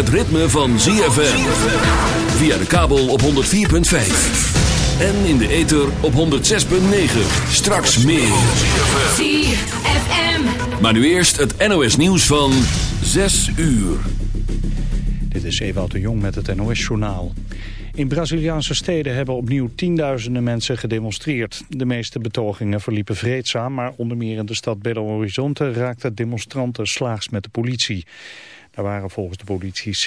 het ritme van ZFM. Via de kabel op 104.5. En in de ether op 106.9. Straks meer. ZFM. Maar nu eerst het NOS nieuws van 6 uur. Dit is Ewout de Jong met het NOS-journaal. In Braziliaanse steden hebben opnieuw tienduizenden mensen gedemonstreerd. De meeste betogingen verliepen vreedzaam, maar onder meer in de stad Belo Horizonte raakten demonstranten slaags met de politie. Er waren volgens de politie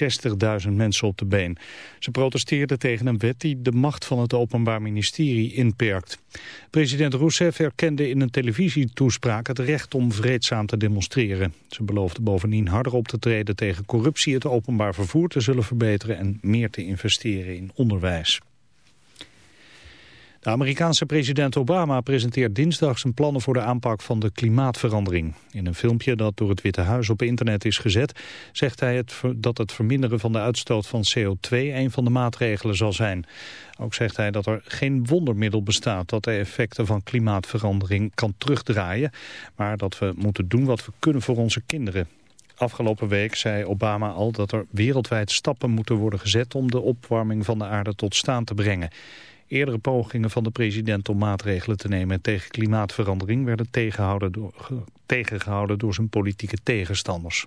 60.000 mensen op de been. Ze protesteerden tegen een wet die de macht van het Openbaar Ministerie inperkt. President Rousseff erkende in een televisietoespraak het recht om vreedzaam te demonstreren. Ze beloofde bovendien harder op te treden tegen corruptie, het openbaar vervoer te zullen verbeteren en meer te investeren in onderwijs. De Amerikaanse president Obama presenteert dinsdag zijn plannen voor de aanpak van de klimaatverandering. In een filmpje dat door het Witte Huis op internet is gezet, zegt hij dat het verminderen van de uitstoot van CO2 een van de maatregelen zal zijn. Ook zegt hij dat er geen wondermiddel bestaat dat de effecten van klimaatverandering kan terugdraaien, maar dat we moeten doen wat we kunnen voor onze kinderen. Afgelopen week zei Obama al dat er wereldwijd stappen moeten worden gezet om de opwarming van de aarde tot staan te brengen. Eerdere pogingen van de president om maatregelen te nemen tegen klimaatverandering werden tegengehouden door, tegengehouden door zijn politieke tegenstanders.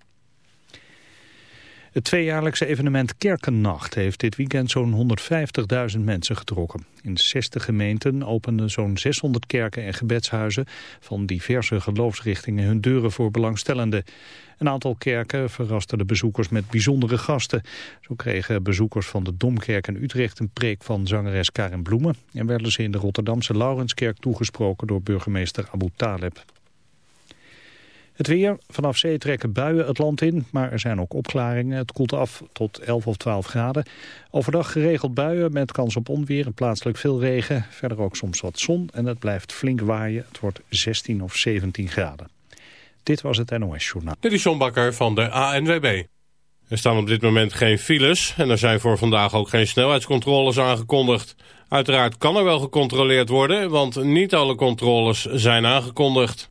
Het tweejaarlijkse evenement Kerkennacht heeft dit weekend zo'n 150.000 mensen getrokken. In 60 gemeenten openden zo'n 600 kerken en gebedshuizen van diverse geloofsrichtingen hun deuren voor belangstellenden. Een aantal kerken verrasten de bezoekers met bijzondere gasten. Zo kregen bezoekers van de Domkerk in Utrecht een preek van zangeres Karin Bloemen... en werden ze in de Rotterdamse Laurenskerk toegesproken door burgemeester Abu Taleb. Het weer. Vanaf zee trekken buien het land in, maar er zijn ook opklaringen. Het koelt af tot 11 of 12 graden. Overdag geregeld buien met kans op onweer en plaatselijk veel regen. Verder ook soms wat zon en het blijft flink waaien. Het wordt 16 of 17 graden. Dit was het NOS Journaal. Dit is Bakker van de ANWB. Er staan op dit moment geen files en er zijn voor vandaag ook geen snelheidscontroles aangekondigd. Uiteraard kan er wel gecontroleerd worden, want niet alle controles zijn aangekondigd.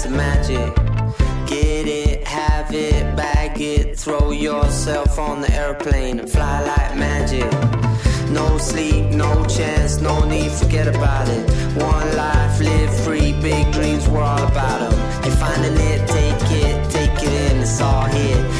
Blackness magic. Get it, have it, bag it, throw yourself on the airplane and fly like magic. No sleep, no chance, no need, forget about it. One life, live free, big dreams, we're all about them. You're finding it, take it, take it in, it's all here.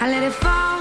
I let it fall,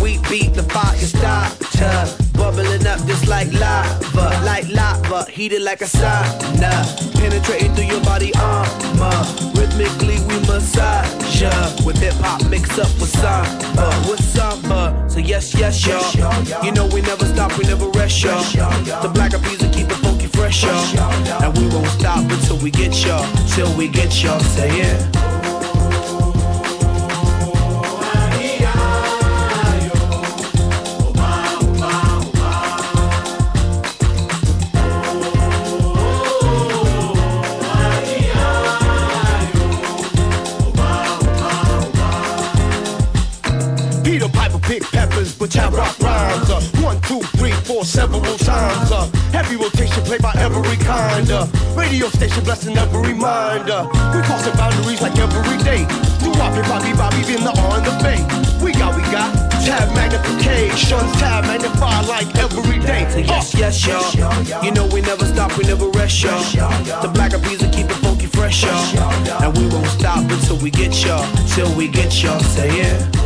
We beat the fire starter. Bubbling up just like lava, like lava, heated like a sauna. Penetrating through your body armor. Rhythmically we massage ya. With hip hop mixed up with samba, with samba. So yes, yes, y'all. You know we never stop, we never rest, y'all. The black peas will keep it funky fresh, y'all. And we won't stop until we get y'all, till we get y'all. Say yeah. But I rock rhymes. Uh, one, two, three, four, several times. Uh, heavy rotation played by every kind. Uh, radio station blessing every mind. Uh, we crossing boundaries like every day. Do Bobby, Bobby, Bobby, in the on the bay. We got, we got tab magnification, tab magnify like every day. So yes, yes, y'all. You know we never stop, we never rest, y'all. The black of peas will keep it funky fresh, y'all. And we won't stop until we get y'all, till we get y'all. Say yeah.